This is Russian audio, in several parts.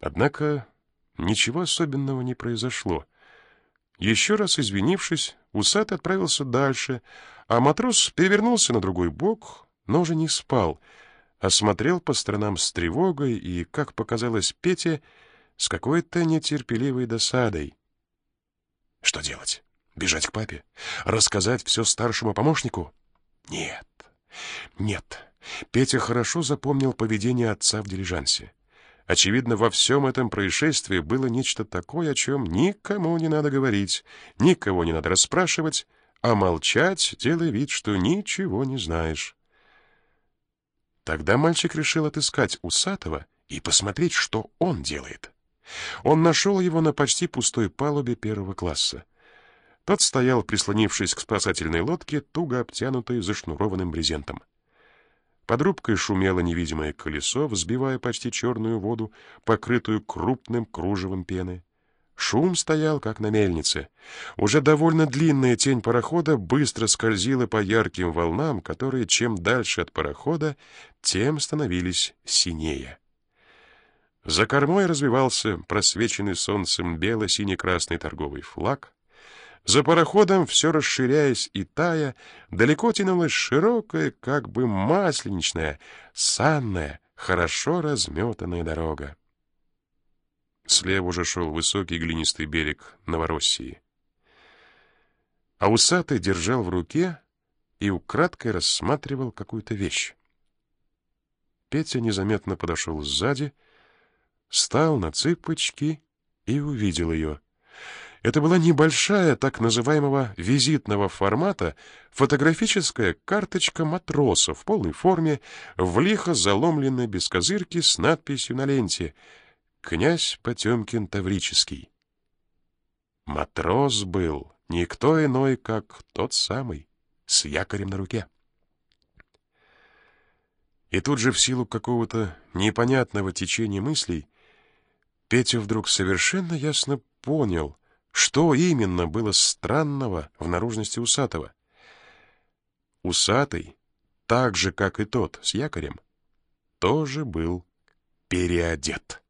Однако ничего особенного не произошло. Еще раз извинившись, усат отправился дальше, а матрос перевернулся на другой бок, но уже не спал, а смотрел по сторонам с тревогой и, как показалось Пете, с какой-то нетерпеливой досадой. Что делать? Бежать к папе? Рассказать все старшему помощнику? Нет, нет. Петя хорошо запомнил поведение отца в дилижансе. Очевидно, во всем этом происшествии было нечто такое, о чем никому не надо говорить, никого не надо расспрашивать, а молчать, делая вид, что ничего не знаешь. Тогда мальчик решил отыскать Усатого и посмотреть, что он делает. Он нашел его на почти пустой палубе первого класса. Тот стоял, прислонившись к спасательной лодке, туго обтянутой зашнурованным брезентом. Под рубкой шумело невидимое колесо, взбивая почти черную воду, покрытую крупным кружевом пены. Шум стоял, как на мельнице. Уже довольно длинная тень парохода быстро скользила по ярким волнам, которые чем дальше от парохода, тем становились синее. За кормой развивался просвеченный солнцем бело-сине-красный торговый флаг. За пароходом, все расширяясь и тая, далеко тянулась широкая, как бы масленичная, санная, хорошо разметанная дорога. Слева уже шел высокий глинистый берег Новороссии. А усатый держал в руке и украдкой рассматривал какую-то вещь. Петя незаметно подошел сзади, встал на цыпочки и увидел ее — это была небольшая, так называемого визитного формата, фотографическая карточка матроса в полной форме, в лихо заломленной без козырки с надписью на ленте «Князь Потемкин Таврический». Матрос был никто иной, как тот самый, с якорем на руке. И тут же в силу какого-то непонятного течения мыслей Петя вдруг совершенно ясно понял, что именно было странного в наружности усатого? Усатый, так же, как и тот с якорем, тоже был переодет.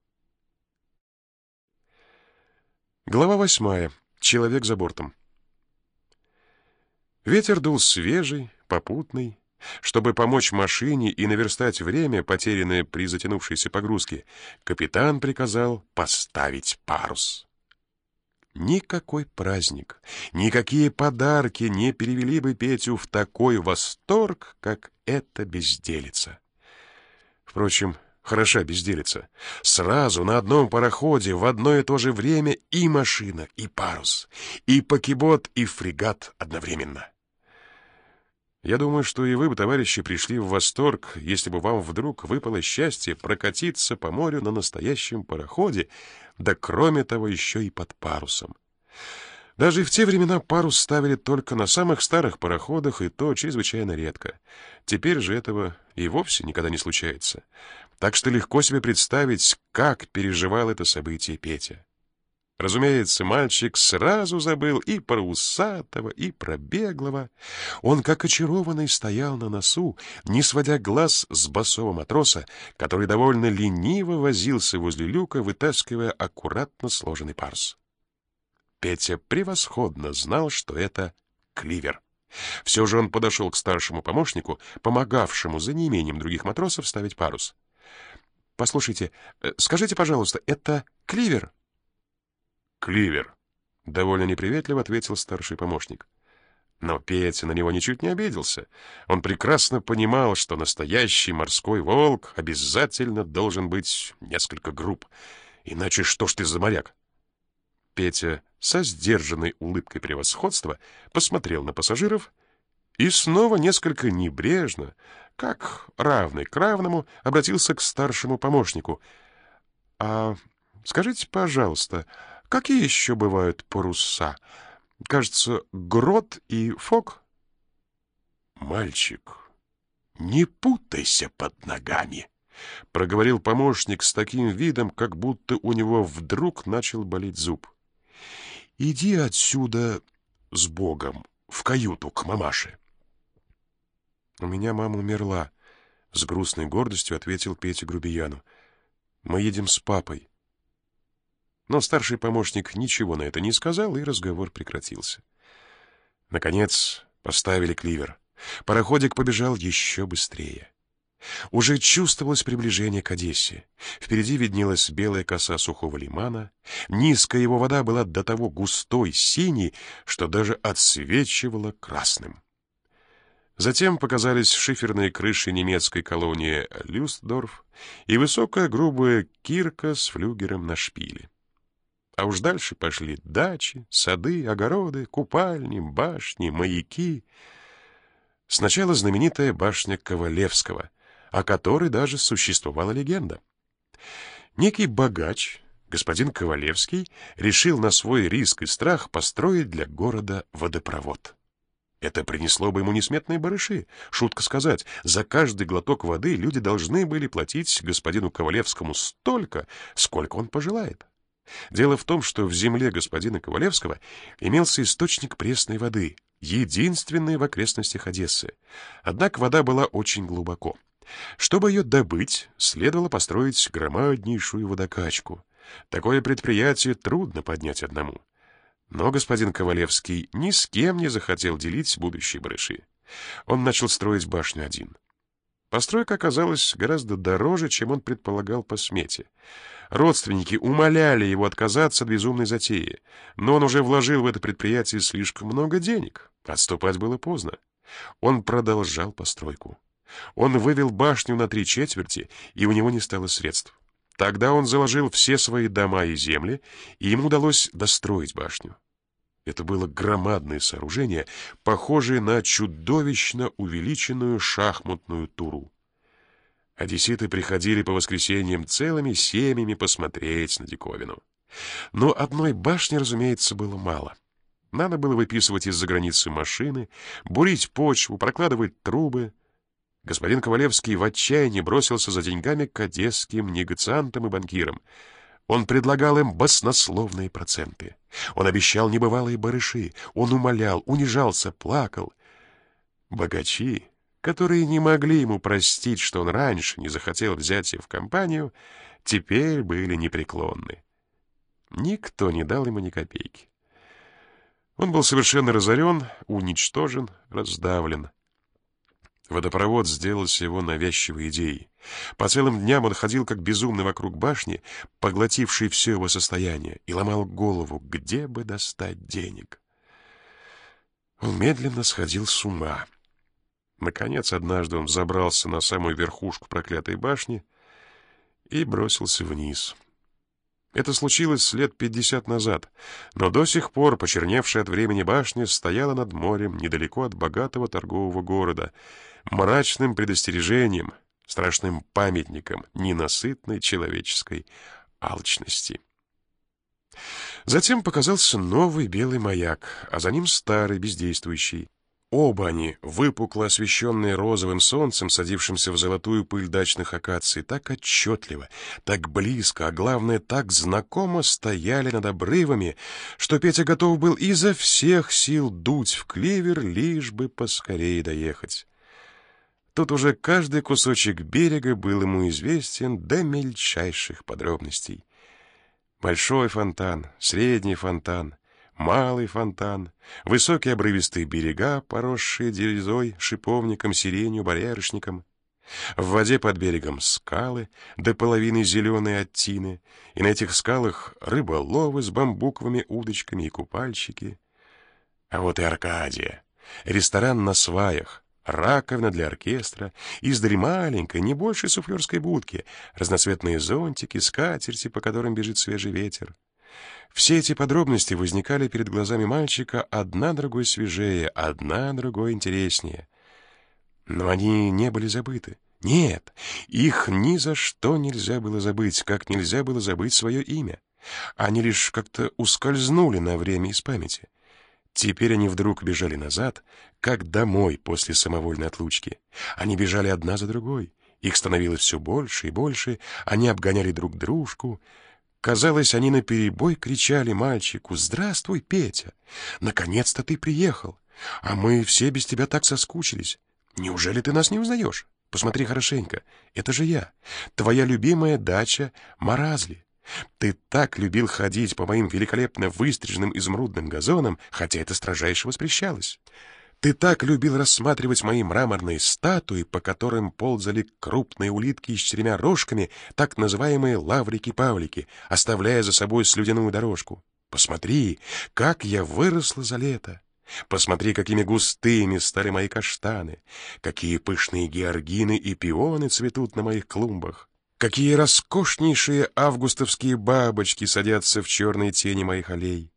Глава восьмая. Человек за бортом. Ветер дул свежий, попутный. Чтобы помочь машине и наверстать время, потерянное при затянувшейся погрузке, капитан приказал поставить парус. Никакой праздник, никакие подарки не перевели бы Петю в такой восторг, как эта безделица. Впрочем, хороша безделица. Сразу на одном пароходе в одно и то же время и машина, и парус, и покебот, и фрегат одновременно. Я думаю, что и вы бы, товарищи, пришли в восторг, если бы вам вдруг выпало счастье прокатиться по морю на настоящем пароходе, да кроме того еще и под парусом. Даже в те времена парус ставили только на самых старых пароходах, и то чрезвычайно редко. Теперь же этого и вовсе никогда не случается. Так что легко себе представить, как переживал это событие Петя. Разумеется, мальчик сразу забыл и про усатого, и про беглого. Он, как очарованный, стоял на носу, не сводя глаз с босого матроса, который довольно лениво возился возле люка, вытаскивая аккуратно сложенный парс. Петя превосходно знал, что это кливер. Все же он подошел к старшему помощнику, помогавшему за неимением других матросов ставить парус. «Послушайте, э, скажите, пожалуйста, это кливер?» Кливер, довольно неприветливо ответил старший помощник. Но Петя на него ничуть не обиделся. Он прекрасно понимал, что настоящий морской волк обязательно должен быть несколько груб. Иначе что ж ты за моряк? Петя со сдержанной улыбкой превосходства посмотрел на пассажиров и снова несколько небрежно, как равный к равному, обратился к старшему помощнику. «А скажите, пожалуйста, Какие еще бывают паруса? Кажется, грот и фок. Мальчик, не путайся под ногами, проговорил помощник с таким видом, как будто у него вдруг начал болеть зуб. Иди отсюда с Богом в каюту к мамаше. У меня мама умерла, с грустной гордостью ответил Петя Грубияну. Мы едем с папой. Но старший помощник ничего на это не сказал, и разговор прекратился. Наконец поставили кливер. Пароходик побежал еще быстрее. Уже чувствовалось приближение к Одессе. Впереди виднелась белая коса сухого лимана. Низкая его вода была до того густой, синей, что даже отсвечивала красным. Затем показались шиферные крыши немецкой колонии Люстдорф и высокая грубая кирка с флюгером на шпиле. А уж дальше пошли дачи, сады, огороды, купальни, башни, маяки. Сначала знаменитая башня Ковалевского, о которой даже существовала легенда. Некий богач, господин Ковалевский, решил на свой риск и страх построить для города водопровод. Это принесло бы ему несметные барыши. Шутка сказать, за каждый глоток воды люди должны были платить господину Ковалевскому столько, сколько он пожелает. Дело в том, что в земле господина Ковалевского имелся источник пресной воды, единственный в окрестностях Одессы. Однако вода была очень глубоко. Чтобы ее добыть, следовало построить громаднейшую водокачку. Такое предприятие трудно поднять одному. Но господин Ковалевский ни с кем не захотел делить будущие барыши. Он начал строить башню один. Постройка оказалась гораздо дороже, чем он предполагал по смете. Родственники умоляли его отказаться от безумной затеи, но он уже вложил в это предприятие слишком много денег. Отступать было поздно. Он продолжал постройку. Он вывел башню на три четверти, и у него не стало средств. Тогда он заложил все свои дома и земли, и ему удалось достроить башню. Это было громадное сооружение, похожее на чудовищно увеличенную шахматную туру. Одесситы приходили по воскресеньям целыми семьями посмотреть на диковину. Но одной башни, разумеется, было мало. Надо было выписывать из-за границы машины, бурить почву, прокладывать трубы, Господин Ковалевский в отчаянии бросился за деньгами к одесским негациантам и банкирам. Он предлагал им баснословные проценты. Он обещал небывалые барыши. Он умолял, унижался, плакал. Богачи, которые не могли ему простить, что он раньше не захотел взять их в компанию, теперь были непреклонны. Никто не дал ему ни копейки. Он был совершенно разорен, уничтожен, раздавлен. Водопровод сделался его навязчивой идеей. По целым дням он ходил как безумный вокруг башни, поглотившей все его состояние, и ломал голову, где бы достать денег. Он медленно сходил с ума. Наконец, однажды он забрался на самую верхушку проклятой башни и бросился вниз. Это случилось лет пятьдесят назад, но до сих пор почерневшая от времени башня стояла над морем недалеко от богатого торгового города — мрачным предостережением, страшным памятником ненасытной человеческой алчности. Затем показался новый белый маяк, а за ним старый, бездействующий. Оба они, выпукло освещенные розовым солнцем, садившимся в золотую пыль дачных акаций, так отчетливо, так близко, а главное, так знакомо стояли над обрывами, что Петя готов был изо всех сил дуть в клевер, лишь бы поскорее доехать. Тут уже каждый кусочек берега был ему известен до мельчайших подробностей. Большой фонтан, средний фонтан, малый фонтан, высокие обрывистые берега, поросшие дерезой, шиповником, сиренью, боярышником. В воде под берегом скалы, до половины зеленые от тины, и на этих скалах рыболовы с бамбуковыми удочками и купальщики. А вот и Аркадия, ресторан на сваях, раковина для оркестра, издали маленькой, не больше суфлерской будки, разноцветные зонтики, скатерти, по которым бежит свежий ветер. Все эти подробности возникали перед глазами мальчика одна другой свежее, одна другой интереснее. Но они не были забыты. Нет, их ни за что нельзя было забыть, как нельзя было забыть свое имя. Они лишь как-то ускользнули на время из памяти. Теперь они вдруг бежали назад, как домой после самовольной отлучки. Они бежали одна за другой. Их становилось все больше и больше, они обгоняли друг дружку. Казалось, они наперебой кричали мальчику «Здравствуй, Петя! Наконец-то ты приехал! А мы все без тебя так соскучились! Неужели ты нас не узнаешь? Посмотри хорошенько, это же я, твоя любимая дача Маразли!» Ты так любил ходить по моим великолепно выстриженным изумрудным газонам, хотя это строжайше воспрещалось. Ты так любил рассматривать мои мраморные статуи, по которым ползали крупные улитки с четырьмя рожками, так называемые лаврики-павлики, оставляя за собой слюдяную дорожку. Посмотри, как я выросла за лето. Посмотри, какими густыми стали мои каштаны, какие пышные георгины и пионы цветут на моих клумбах. Какие роскошнейшие августовские бабочки садятся в черные тени моих аллей!